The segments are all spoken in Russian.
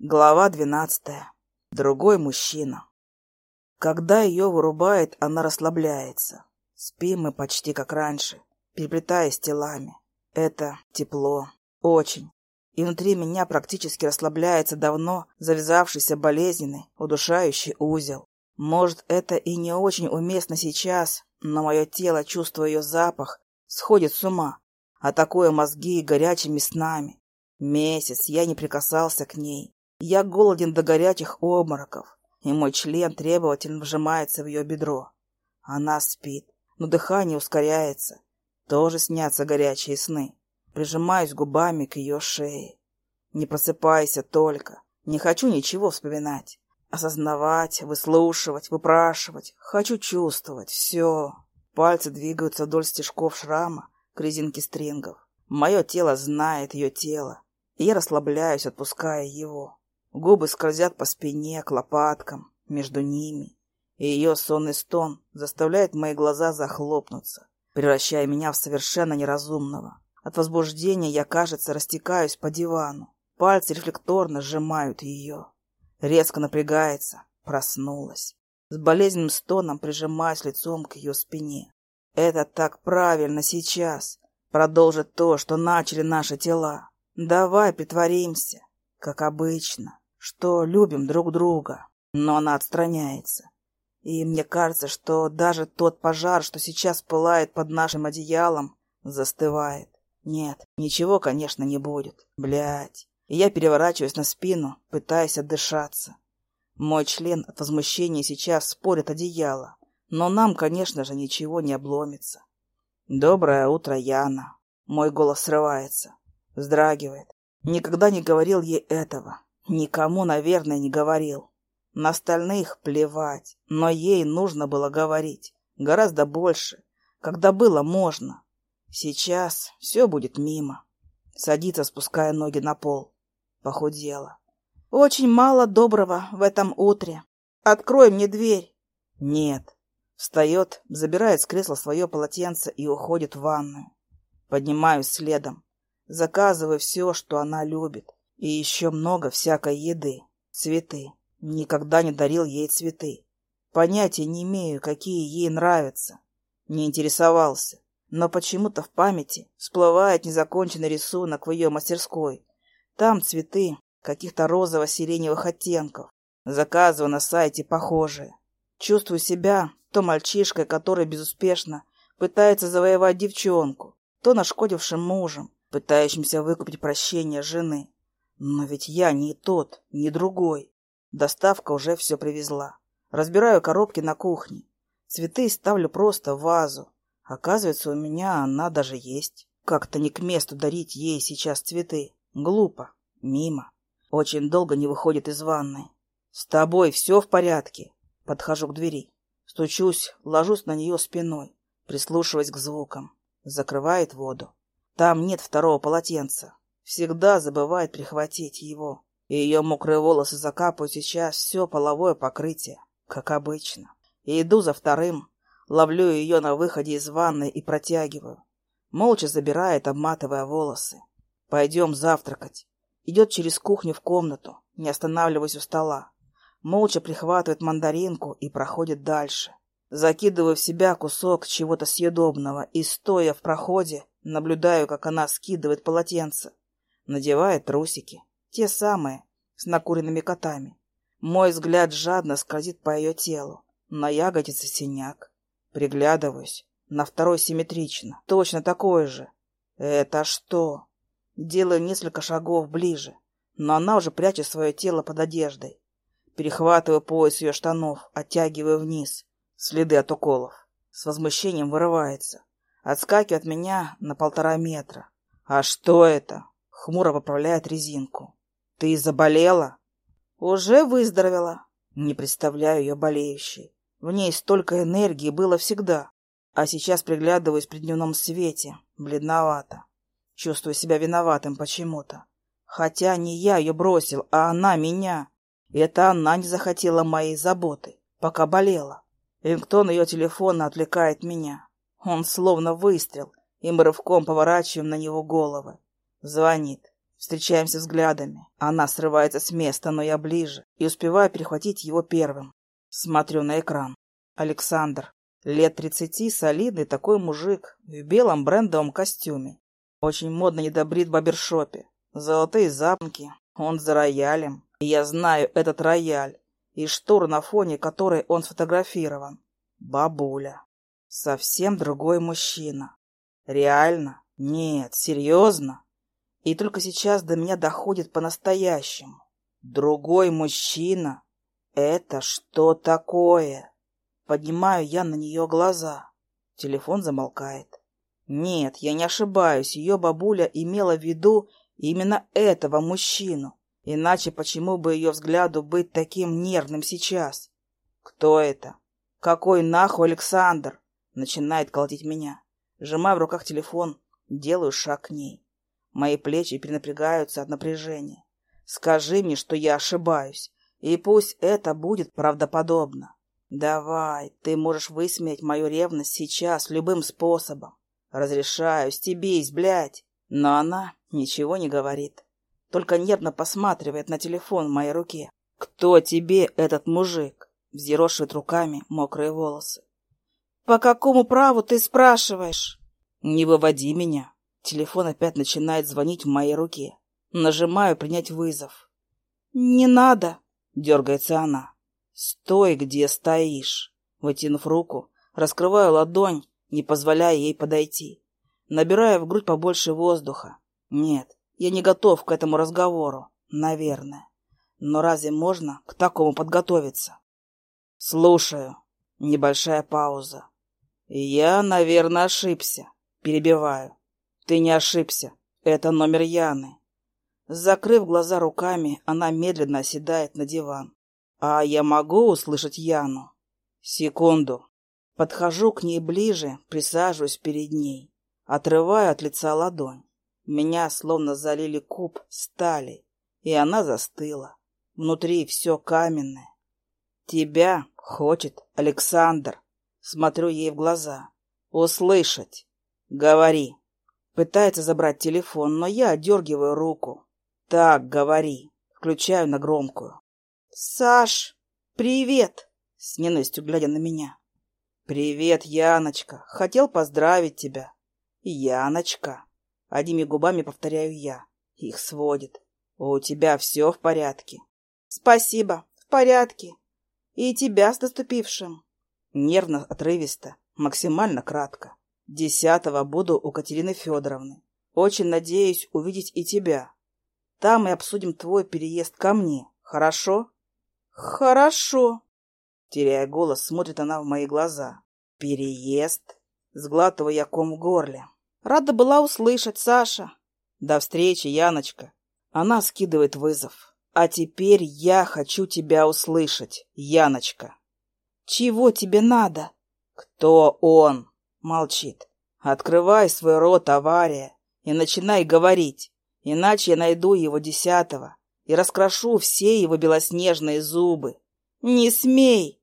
Глава двенадцатая. Другой мужчина. Когда ее вырубает, она расслабляется. Спим мы почти как раньше, переплетаясь телами. Это тепло. Очень. И внутри меня практически расслабляется давно завязавшийся болезненный, удушающий узел. Может, это и не очень уместно сейчас, но мое тело, чувствуя ее запах, сходит с ума, атакуя мозги горячими снами. Месяц я не прикасался к ней. Я голоден до горячих обмороков, и мой член требовательно вжимается в ее бедро. Она спит, но дыхание ускоряется. Тоже снятся горячие сны. Прижимаюсь губами к ее шее. Не просыпайся только. Не хочу ничего вспоминать. Осознавать, выслушивать, выпрашивать. Хочу чувствовать. Все. Пальцы двигаются вдоль стежков шрама к резинке стрингов. Мое тело знает ее тело. И я расслабляюсь, отпуская его. Губы скользят по спине, к лопаткам, между ними. И ее сонный стон заставляет мои глаза захлопнуться, превращая меня в совершенно неразумного. От возбуждения я, кажется, растекаюсь по дивану. Пальцы рефлекторно сжимают ее. Резко напрягается, проснулась. С болезненным стоном прижимаясь лицом к ее спине. Это так правильно сейчас. Продолжит то, что начали наши тела. Давай притворимся, как обычно, что любим друг друга. Но она отстраняется. И мне кажется, что даже тот пожар, что сейчас пылает под нашим одеялом, застывает. Нет, ничего, конечно, не будет. Блять. И я переворачиваюсь на спину, пытаясь отдышаться. Мой член от возмущения сейчас спорит одеяло, но нам, конечно же, ничего не обломится. Доброе утро, Яна. Мой голос срывается вздрагивает. Никогда не говорил ей этого. Никому, наверное, не говорил. На остальных плевать. Но ей нужно было говорить. Гораздо больше. Когда было можно. Сейчас все будет мимо. Садится, спуская ноги на пол. Похудела. Очень мало доброго в этом утре. Открой мне дверь. Нет. Встает, забирает с кресла свое полотенце и уходит в ванную. Поднимаюсь следом. Заказывай все, что она любит. И еще много всякой еды. Цветы. Никогда не дарил ей цветы. Понятия не имею, какие ей нравятся. Не интересовался. Но почему-то в памяти всплывает незаконченный рисунок в ее мастерской. Там цветы каких-то розово-сиреневых оттенков. Заказываю на сайте похожие. Чувствую себя то мальчишкой, который безуспешно пытается завоевать девчонку, то нашкодившим мужем, пытающимся выкупить прощение жены. Но ведь я не тот, не другой. Доставка уже все привезла. Разбираю коробки на кухне. Цветы ставлю просто в вазу. Оказывается, у меня она даже есть. Как-то не к месту дарить ей сейчас цветы. Глупо. Мимо. Очень долго не выходит из ванной. «С тобой все в порядке?» Подхожу к двери. Стучусь, ложусь на нее спиной, прислушиваясь к звукам. Закрывает воду. Там нет второго полотенца. Всегда забывает прихватить его. И ее мокрые волосы закапывают сейчас все половое покрытие, как обычно. И иду за вторым, ловлю ее на выходе из ванной и протягиваю. Молча забирает, обматывая волосы. Пойдем завтракать. Идет через кухню в комнату, не останавливаясь у стола. Молча прихватывает мандаринку и проходит дальше. Закидываю в себя кусок чего-то съедобного и, стоя в проходе, Наблюдаю, как она скидывает полотенце, надевает трусики, те самые, с накуренными котами. Мой взгляд жадно скользит по ее телу. На ягодице синяк. Приглядываюсь. На второй симметрично. Точно такой же. Это что? Делаю несколько шагов ближе, но она уже прячет свое тело под одеждой. Перехватываю пояс ее штанов, оттягиваю вниз. Следы от уколов. С возмущением вырывается. Отскакивает от меня на полтора метра. «А что это?» — хмуро поправляет резинку. «Ты заболела?» «Уже выздоровела». Не представляю ее болеющей. В ней столько энергии было всегда. А сейчас приглядываюсь при дневном свете. Бледновато. Чувствую себя виноватым почему-то. Хотя не я ее бросил, а она меня. И это она не захотела моей заботы, пока болела. Рингтон ее телефона отвлекает меня. Он словно выстрел, и мы рывком поворачиваем на него головы. Звонит. Встречаемся взглядами. Она срывается с места, но я ближе и успеваю перехватить его первым. Смотрю на экран. Александр. Лет тридцати, солидный такой мужик, в белом брендовом костюме. Очень модно недобрит в барбершопе. Золотые запонки, он за роялем. И я знаю этот рояль и штор на фоне которой он сфотографирован. Бабуля. Совсем другой мужчина. Реально? Нет, серьезно? И только сейчас до меня доходит по-настоящему. Другой мужчина? Это что такое? Поднимаю я на нее глаза. Телефон замолкает. Нет, я не ошибаюсь, ее бабуля имела в виду именно этого мужчину. Иначе почему бы ее взгляду быть таким нервным сейчас? Кто это? Какой нахуй Александр? Начинает колотить меня. Сжимаю в руках телефон, делаю шаг к ней. Мои плечи перенапрягаются от напряжения. Скажи мне, что я ошибаюсь, и пусть это будет правдоподобно. Давай, ты можешь высмеять мою ревность сейчас любым способом. Разрешаю, стебись, блядь. Но она ничего не говорит только нервно посматривает на телефон в моей руке. «Кто тебе этот мужик?» Взъерошивает руками мокрые волосы. «По какому праву ты спрашиваешь?» «Не выводи меня». Телефон опять начинает звонить в моей руке. Нажимаю принять вызов. «Не надо!» — дергается она. «Стой, где стоишь!» Вытянув руку, раскрываю ладонь, не позволяя ей подойти. Набираю в грудь побольше воздуха. Нет, я не готов к этому разговору, наверное. Но разве можно к такому подготовиться? Слушаю. Небольшая пауза. Я, наверное, ошибся. Перебиваю. Ты не ошибся. Это номер Яны. Закрыв глаза руками, она медленно оседает на диван. А я могу услышать Яну? Секунду. Подхожу к ней ближе, присаживаюсь перед ней. Отрываю от лица ладонь. Меня словно залили куб стали, и она застыла. Внутри все каменное. Тебя хочет Александр. Смотрю ей в глаза. Услышать. Говори. Пытается забрать телефон, но я отдергиваю руку. Так, говори. Включаю на громкую. Саш, привет. С ненавистью глядя на меня. Привет, Яночка. Хотел поздравить тебя. Яночка. Одними губами повторяю я. Их сводит. У тебя все в порядке? Спасибо, в порядке. И тебя с наступившим. Нервно, отрывисто, максимально кратко. Десятого буду у Катерины Федоровны. Очень надеюсь увидеть и тебя. Там мы обсудим твой переезд ко мне. Хорошо? Хорошо. Теряя голос, смотрит она в мои глаза. Переезд? Сглатываю я ком в горле. Рада была услышать, Саша. До встречи, Яночка. Она скидывает вызов. А теперь я хочу тебя услышать, Яночка. Чего тебе надо? Кто он? Молчит. Открывай свой рот, авария, и начинай говорить, иначе я найду его десятого и раскрошу все его белоснежные зубы. Не смей!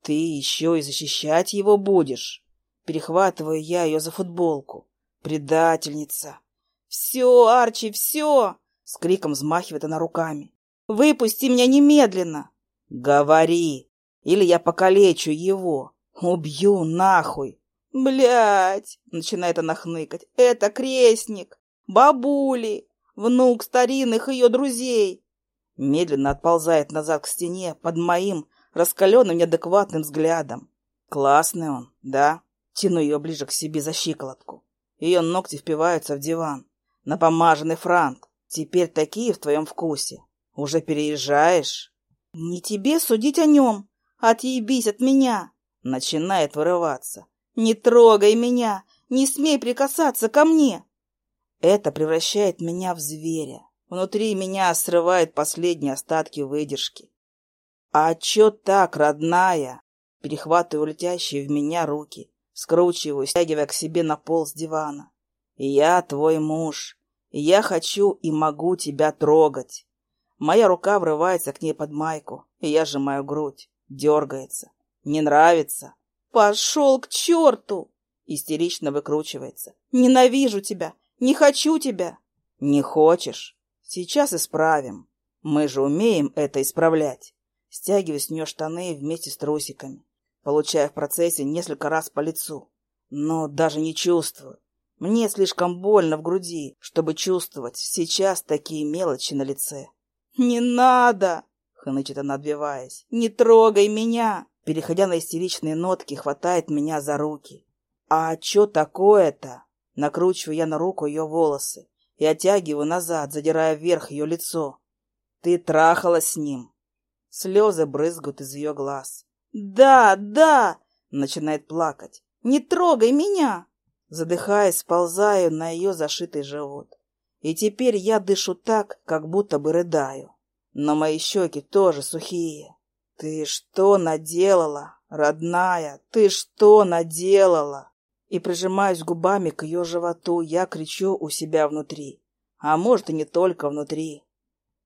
Ты еще и защищать его будешь. Перехватываю я ее за футболку. Предательница. Все, Арчи, все! С криком взмахивает она руками. Выпусти меня немедленно! Говори, или я покалечу его. Убью нахуй. Блять, начинает она хныкать. Это крестник, бабули, внук старинных ее друзей. Медленно отползает назад к стене под моим раскаленным неадекватным взглядом. Классный он, да? Тяну ее ближе к себе за щиколотку. Ее ногти впиваются в диван. Напомаженный франт. Теперь такие в твоем вкусе. Уже переезжаешь? Не тебе судить о нем. Отъебись от меня. Начинает вырываться. Не трогай меня. Не смей прикасаться ко мне. Это превращает меня в зверя. Внутри меня срывает последние остатки выдержки. А чё так, родная? Перехватываю летящие в меня руки скручиваю, стягивая к себе на пол с дивана. «Я твой муж, я хочу и могу тебя трогать». Моя рука врывается к ней под майку, и я сжимаю грудь. Дергается. «Не нравится?» «Пошел к черту!» Истерично выкручивается. «Ненавижу тебя! Не хочу тебя!» «Не хочешь? Сейчас исправим. Мы же умеем это исправлять. Стягиваю с нее штаны вместе с трусиками, получая в процессе несколько раз по лицу. Но даже не чувствую. Мне слишком больно в груди, чтобы чувствовать сейчас такие мелочи на лице. «Не надо!» — хнычет она, отбиваясь. «Не трогай меня!» Переходя на истеричные нотки, хватает меня за руки. «А чё такое-то?» Накручиваю я на руку ее волосы и оттягиваю назад, задирая вверх ее лицо. «Ты трахалась с ним!» Слезы брызгают из ее глаз. «Да, да!» — начинает плакать. «Не трогай меня!» Задыхаясь, сползаю на ее зашитый живот. И теперь я дышу так, как будто бы рыдаю. Но мои щеки тоже сухие. «Ты что наделала, родная? Ты что наделала?» И прижимаюсь губами к ее животу, я кричу у себя внутри. А может, и не только внутри.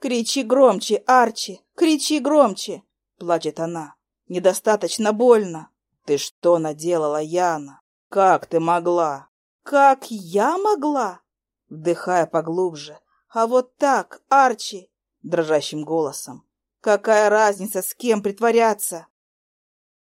«Кричи громче, Арчи! Кричи громче!» — плачет она. «Недостаточно больно!» «Ты что наделала, Яна? Как ты могла?» «Как я могла?» Вдыхая поглубже. «А вот так, Арчи!» Дрожащим голосом. «Какая разница, с кем притворяться?